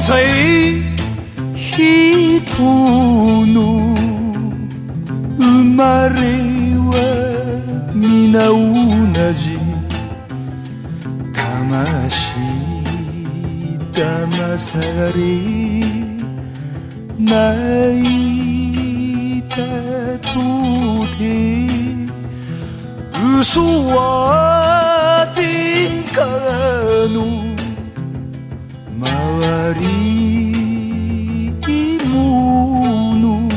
たい人の生まれは皆同じ。魂騙され泣いたとて嘘は天下のりもの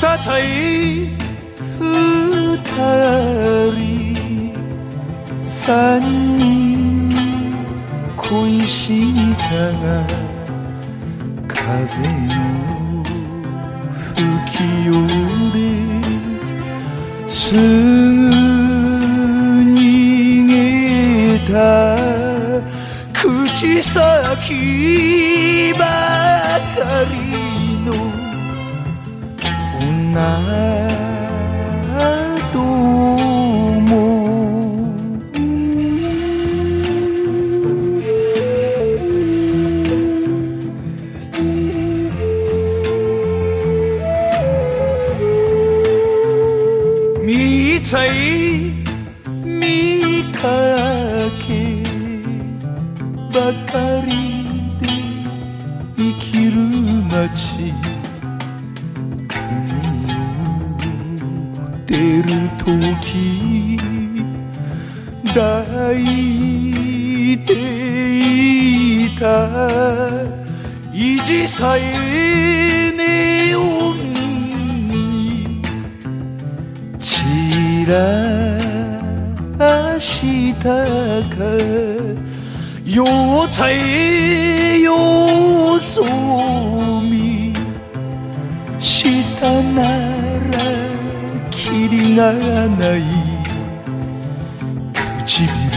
再い二人三人恋したが風の吹きようですぐ逃げた口先ばかりの女ども見たい見かけばかりで生きる街。国を出る時抱いていた。意地さえネオンに散らしたか。よたえよそ見したならきりがない唇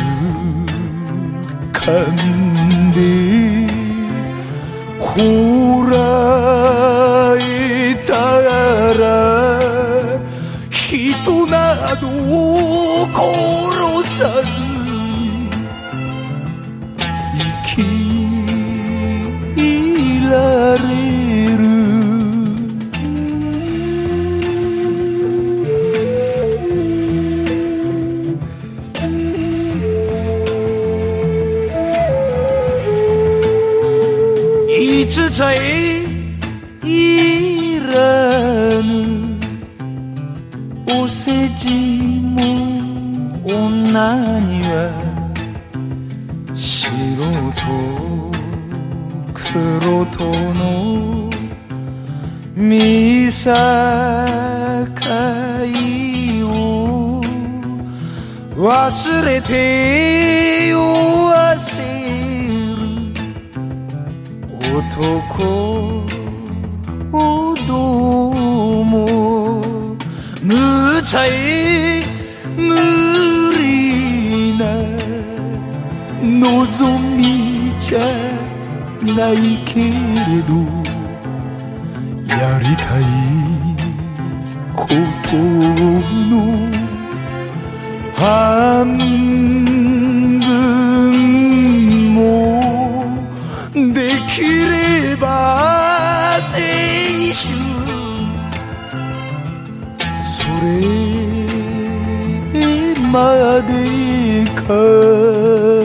噛んでこらつさえいらぬお世辞も女には白と黒との見境を忘れて弱せる男をどうも無罪無理な望みじゃないけれどやりたいことの半分。妈的一颗